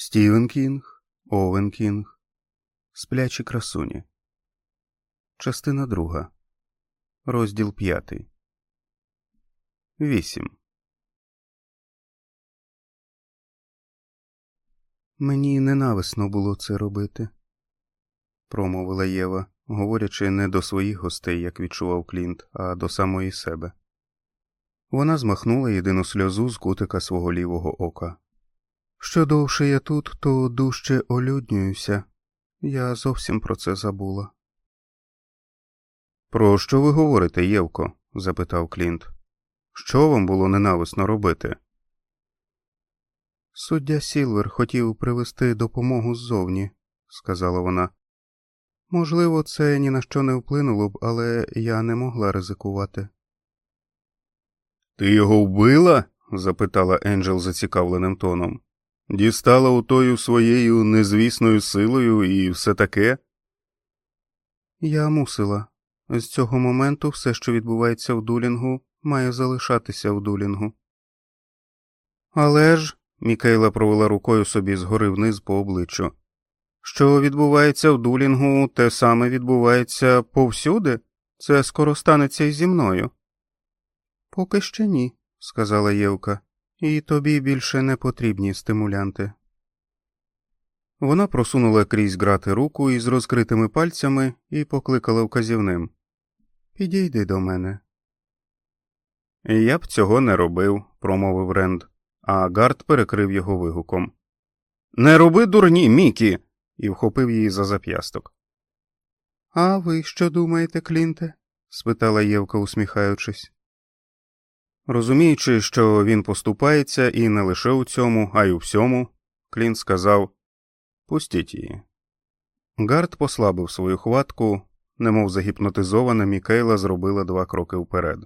Стівен Кінг, Овен Кінг, Сплячі красуні. Частина друга. Розділ п'ятий. Вісім. Мені ненависно було це робити, промовила Єва, говорячи не до своїх гостей, як відчував Клінт, а до самої себе. Вона змахнула єдину сльозу з кутика свого лівого ока. Що довше я тут, то дужче олюднююся. Я зовсім про це забула. Про що ви говорите, Євко? запитав Клінт. Що вам було ненависно робити? Суддя Сілвер хотів привезти допомогу ззовні, сказала вона. Можливо, це ні на що не вплинуло б, але я не могла ризикувати. Ти його вбила? запитала Енджел зацікавленим тоном. Дістала у тою своєю незвісною силою і все таке? Я мусила. З цього моменту все, що відбувається в дулінгу, має залишатися в дулінгу. Але ж. Мікейла провела рукою собі згори вниз по обличчю. Що відбувається в дулінгу, те саме відбувається повсюди? Це скоро станеться і зі мною. Поки ще ні, сказала Євка, і тобі більше не потрібні стимулянти. Вона просунула крізь грати руку із розкритими пальцями і покликала вказівним Підійди до мене. Я б цього не робив, промовив Ренд, а Гард перекрив його вигуком. Не роби дурні, Мікі. і вхопив її за зап'ясток. А ви що думаєте, Клінте? спитала Євка, усміхаючись. Розуміючи, що він поступається і не лише у цьому, а й у всьому, Клінт сказав Пустіть її. Гард послабив свою хватку, немов загіпнотизована, Мікейла зробила два кроки вперед.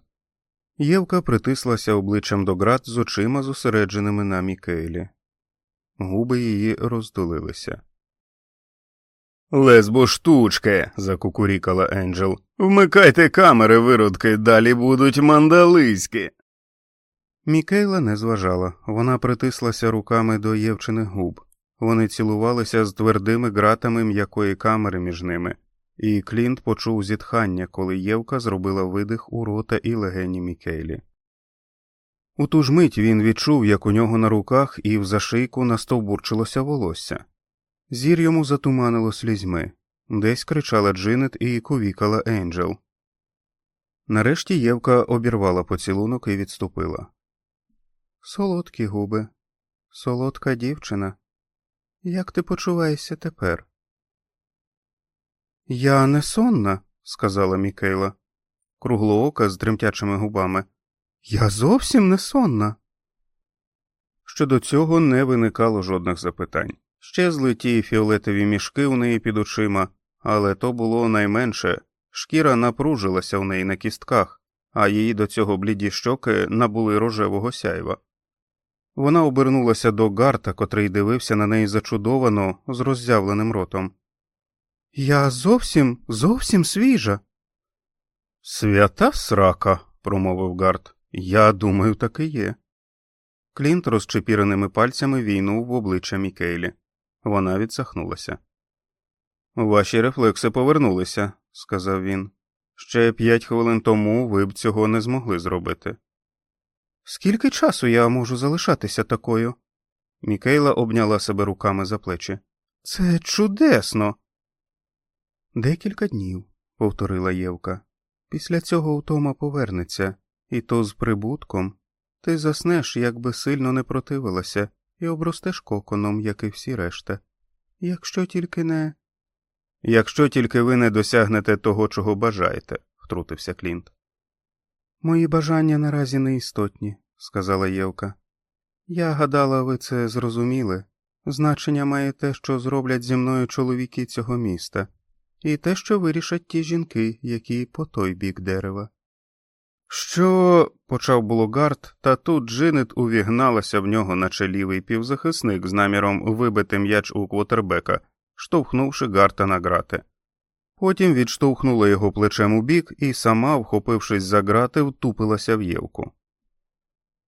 Євка притислася обличчям до град з очима, зосередженими на Мікейлі. Губи її роздолилися. Лесбо штучке. закукурікала Енджел. Вмикайте камери, виродки, далі будуть мандалиськи. Мікейла не зважала, вона притислася руками до Євчиних губ. Вони цілувалися з твердими ґратами м'якої камери між ними, і Клінт почув зітхання, коли Євка зробила видих у рота і легені Мікейлі. У ту ж мить він відчув, як у нього на руках і в зашийку настовбурчилося волосся. Зір йому затуманило слізьми, десь кричала Джинет і ковікала Енджел. Нарешті Євка обірвала поцілунок і відступила. Солодкі губи, солодка дівчина. Як ти почуваєшся тепер? Я не сонна, сказала Мікейла, круглоока з тремтячими губами. Я зовсім не сонна. Щодо цього не виникало жодних запитань. Щезли ті фіолетові мішки у неї під очима, але то було найменше шкіра напружилася в неї на кістках, а її до цього бліді щоки набули рожевого сяйва. Вона обернулася до Гарта, котрий дивився на неї зачудовано, з роззявленим ротом. Я зовсім, зовсім свіжа. Свята срака, промовив Гарт. Я думаю, так і є. Клінт розчепіреними пальцями війнув в обличчя Мікейлі. Вона відсахнулася. Ваші рефлекси повернулися, сказав він. Ще п'ять хвилин тому ви б цього не змогли зробити. Скільки часу я можу залишатися такою? Мікейла обняла себе руками за плечі. Це чудесно. Декілька днів, повторила Євка. Після цього утома повернеться, і то з прибутком. Ти заснеш, якби сильно не противилася, і обростеш коконом, як і всі решта. Якщо тільки не. Якщо тільки ви не досягнете того, чого бажаєте, втрутився Клінт. Мої бажання наразі не істотні, сказала Євка. Я гадала, ви це зрозуміли. Значення має те, що зроблять зі мною чоловіки цього міста, і те, що вирішать ті жінки, які по той бік дерева. Що, почав було Гард, та тут Джинет увігналася в нього, наче лівий півзахисник з наміром вибити м'яч у квотербека, штовхнувши Гарта на грати. Потім відштовхнула його плечем у бік і сама, вхопившись за грати, втупилася в Євку.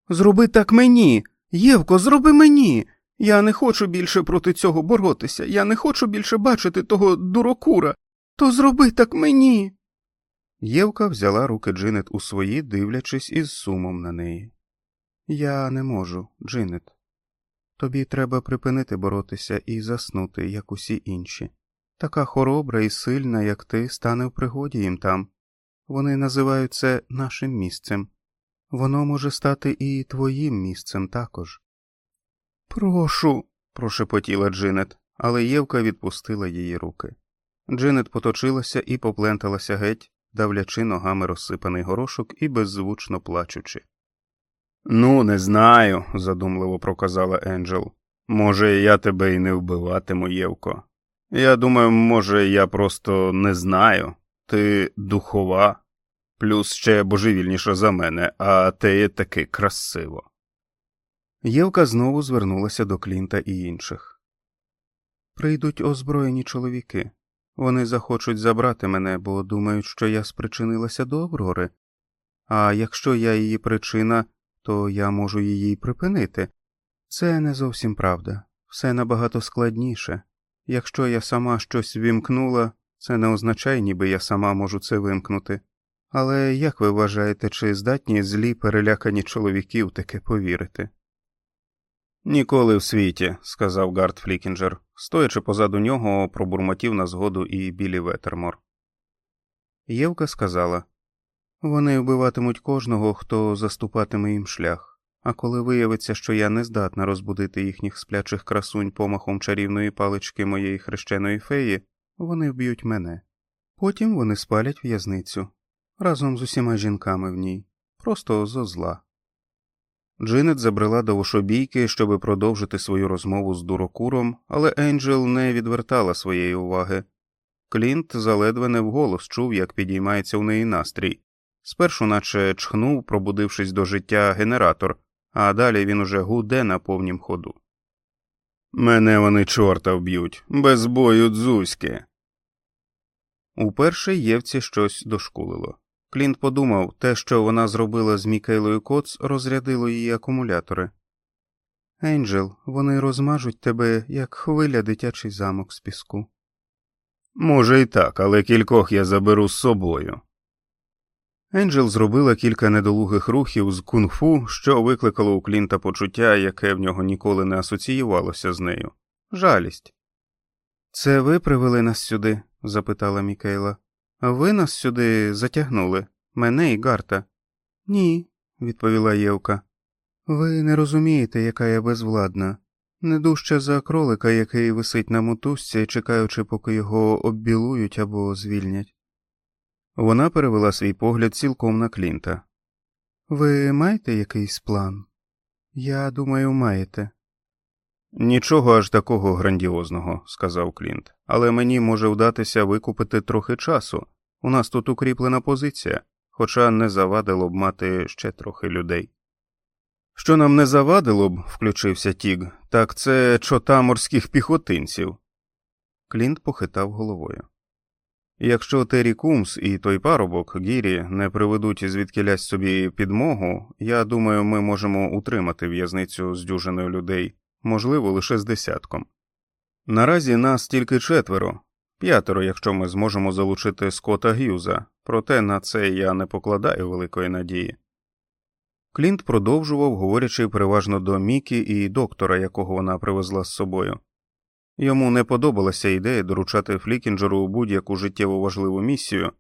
Зроби так мені. Євко, зроби мені. Я не хочу більше проти цього боротися, я не хочу більше бачити того дурокура. То зроби так мені. Євка взяла руки Джинет у свої, дивлячись із сумом на неї. Я не можу, Джинет. Тобі треба припинити боротися і заснути, як усі інші. Така хоробра і сильна, як ти, стане в пригоді їм там. Вони називають це нашим місцем. Воно може стати і твоїм місцем також. Прошу, прошепотіла Джинет, але Євка відпустила її руки. Джинет поточилася і попленталася геть, давлячи ногами розсипаний горошок і беззвучно плачучи. Ну, не знаю, задумливо проказала Енджел. Може, я тебе і не вбиватиму, Євко. Я думаю, може, я просто не знаю. Ти духова, плюс ще божевільніша за мене, а те є таки красиво. Євка знову звернулася до Клінта і інших. Прийдуть озброєні чоловіки. Вони захочуть забрати мене, бо думають, що я спричинилася до Аврори. А якщо я її причина, то я можу її припинити. Це не зовсім правда, все набагато складніше. Якщо я сама щось вімкнула, це не означає, ніби я сама можу це вимкнути. Але як ви вважаєте, чи здатні злі перелякані чоловіки в таке повірити? Ніколи в світі, сказав Гард Флікінджер, стоячи позаду нього, пробурмотів на згоду і білі Ветермор. Євка сказала вони вбиватимуть кожного, хто заступатиме їм шлях, а коли виявиться, що я не здатна розбудити їхніх сплячих красунь помахом чарівної палички моєї хрещеної феї, вони вб'ють мене. Потім вони спалять в'язницю разом з усіма жінками в ній, просто зо зла. Джинет забрела до вошобійки, щоби продовжити свою розмову з дурокуром, але Енджел не відвертала своєї уваги. Клінт заледве не вголос чув, як підіймається у неї настрій. Спершу, наче чхнув, пробудившись до життя генератор, а далі він уже гуде на повнім ходу. Мене вони чорта вб'ють, без бою дзузьки. Уперше Євці щось дошкулило. Клінт подумав, те, що вона зробила з Мікейлою Коц, розрядило її акумулятори. Енджел, вони розмажуть тебе, як хвиля дитячий замок з піску. Може, і так, але кількох я заберу з собою. Енджел зробила кілька недолугих рухів з кунг-фу, що викликало у Клінта почуття, яке в нього ніколи не асоціювалося з нею жалість. Це ви привели нас сюди? запитала Мікейла. Ви нас сюди затягнули, мене і Гарта. Ні, відповіла Євка. Ви не розумієте, яка я безвладна, не дужче за кролика, який висить на мотузці, чекаючи, поки його оббілують або звільнять. Вона перевела свій погляд цілком на Клінта. Ви маєте якийсь план? Я думаю, маєте. Нічого аж такого грандіозного, сказав Клінт, але мені може вдатися викупити трохи часу. У нас тут укріплена позиція, хоча не завадило б мати ще трохи людей. Що нам не завадило б, включився Тіг, так це чота морських піхотинців. Клінт похитав головою. Якщо Террі Кумс і той парубок Гірі не приведуть звідкілясь собі підмогу, я думаю, ми можемо утримати в'язницю з дюжиною людей, можливо, лише з десятком. Наразі нас тільки четверо, п'ятеро, якщо ми зможемо залучити Скота Г'юза, проте на це я не покладаю великої надії. Клінт продовжував, говорячи переважно до Мікі і доктора, якого вона привезла з собою. Йому не подобалася ідея доручати Флікінджеру будь-яку життєво важливу місію,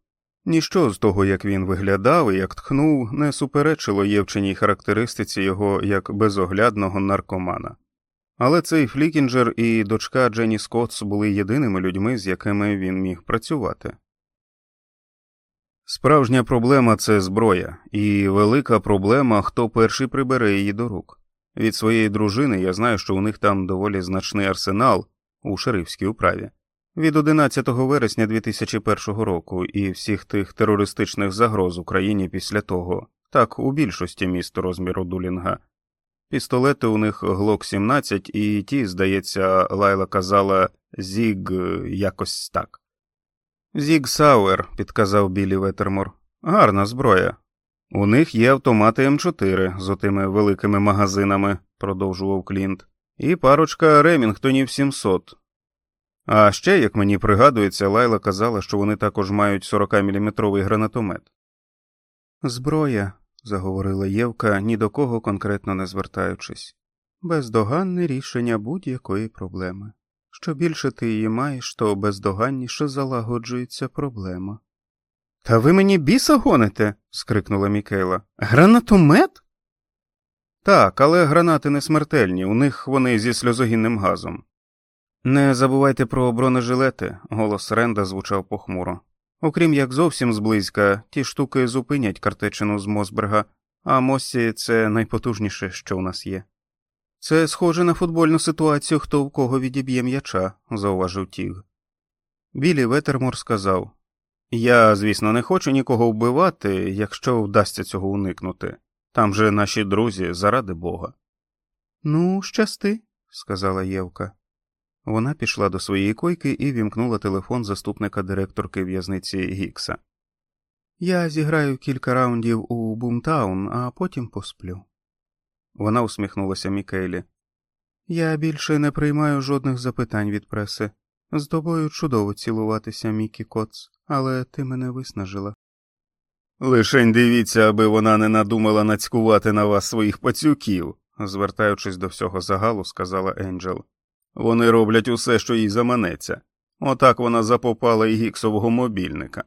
ніщо з того, як він виглядав і як тхнув, не суперечило євченій характеристиці його як безоглядного наркомана. Але цей Флікінджер і дочка Дженні Скотс були єдиними людьми, з якими він міг працювати. Справжня проблема це зброя, і велика проблема, хто перший прибере її до рук. Від своєї дружини я знаю, що у них там доволі значний арсенал у шерифській управі. Від 11 вересня 2001 року і всіх тих терористичних загроз Україні після того, так у більшості міст розміру Дулінга. Пістолети у них Глок 17 і ті, здається, Лайла казала Зіг якось так. Зіг Сауер, підказав Білі Ветермор. Гарна зброя. У них є автомати М4 з отими великими магазинами, продовжував Клінт. І парочка Ремінгтонів 700. А ще, як мені пригадується, Лайла казала, що вони також мають 40-мм гранатомет. Зброя, заговорила Євка, ні до кого конкретно не звертаючись, бездоганне рішення будь-якої проблеми. Що більше ти її маєш, то бездоганніше залагоджується проблема. Та ви мені біса гоните. скрикнула Мікейла. Гранатомет? Так, але гранати не смертельні, у них вони зі сльозогінним газом. Не забувайте про бронежилети, голос Ренда звучав похмуро. Окрім як зовсім зблизька, ті штуки зупинять картечину з Мосберга, а Моссі це найпотужніше, що у нас є. Це схоже на футбольну ситуацію, хто в кого відіб'є м'яча, зауважив Тіг. Білі Ветермор сказав Я, звісно, не хочу нікого вбивати, якщо вдасться цього уникнути. Там же наші друзі, заради бога. Ну, щасти, сказала Євка. Вона пішла до своєї койки і вімкнула телефон заступника директорки в'язниці Гікса. Я зіграю кілька раундів у Бумтаун, а потім посплю. Вона усміхнулася Мікейлі. Я більше не приймаю жодних запитань від преси. З тобою чудово цілуватися, Мікі Коц, але ти мене виснажила. Лишень дивіться, аби вона не надумала нацькувати на вас своїх пацюків, звертаючись до всього загалу, сказала Енджел. Вони роблять усе, що їй заманеться. Отак вона запопала і гіксового мобільника.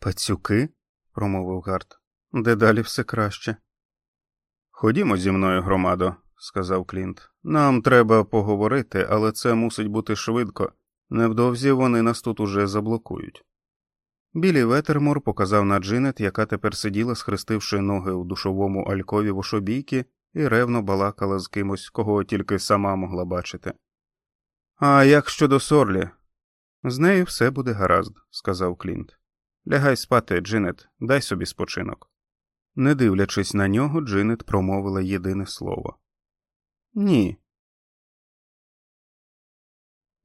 Пацюки? промовив Гарт. Дедалі все краще. Ходімо зі мною, громадо, сказав Клінт. Нам треба поговорити, але це мусить бути швидко. Невдовзі вони нас тут уже заблокують. Білі Ветермор показав на Джинет, яка тепер сиділа, схрестивши ноги у душовому алькові в ошобійки, і ревно балакала з кимось, кого тільки сама могла бачити. А як щодо Сорлі? З нею все буде гаразд, сказав Клінт. Лягай спати, Джинет, дай собі спочинок. Не дивлячись на нього, Джинет промовила єдине слово. Ні.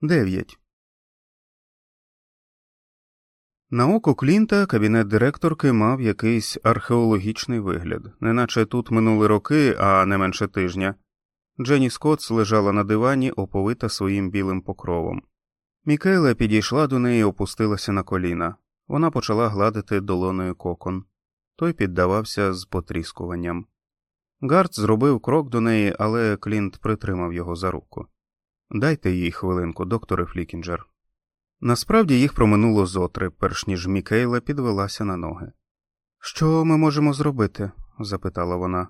Дев'ять. На око Клінта кабінет директорки мав якийсь археологічний вигляд, неначе тут минули роки, а не менше тижня. Дженні Скотс лежала на дивані, оповита своїм білим покровом. Мікейла підійшла до неї і опустилася на коліна. Вона почала гладити долоною кокон. Той піддавався з потріскуванням. Гард зробив крок до неї, але Клінт притримав його за руку. Дайте їй хвилинку, докторе Флікінджер. Насправді їх проминуло зо три, перш ніж Мікейла підвелася на ноги. Що ми можемо зробити? запитала вона.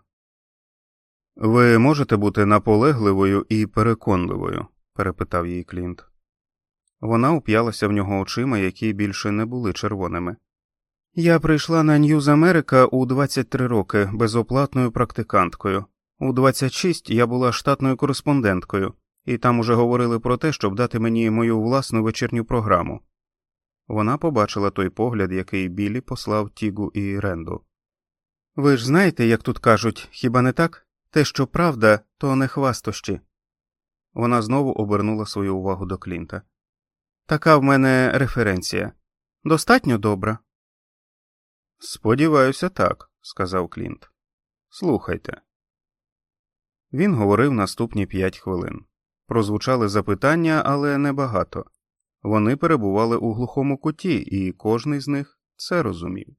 Ви можете бути наполегливою і переконливою? перепитав її Клінт. Вона уп'ялася в нього очима, які більше не були червоними. Я прийшла на Ньюз Америка у 23 роки безоплатною практиканткою. У 26 я була штатною кореспонденткою, і там уже говорили про те, щоб дати мені мою власну вечірню програму. Вона побачила той погляд, який Білі послав Тігу і Ренду. Ви ж знаєте, як тут кажуть, хіба не так? Те, що правда, то не хвастощі. Вона знову обернула свою увагу до Клінта. Така в мене референція. Достатньо добра. Сподіваюся, так, сказав Клінт. Слухайте. Він говорив наступні п'ять хвилин. Прозвучали запитання, але небагато. Вони перебували у глухому куті, і кожний з них це розумів.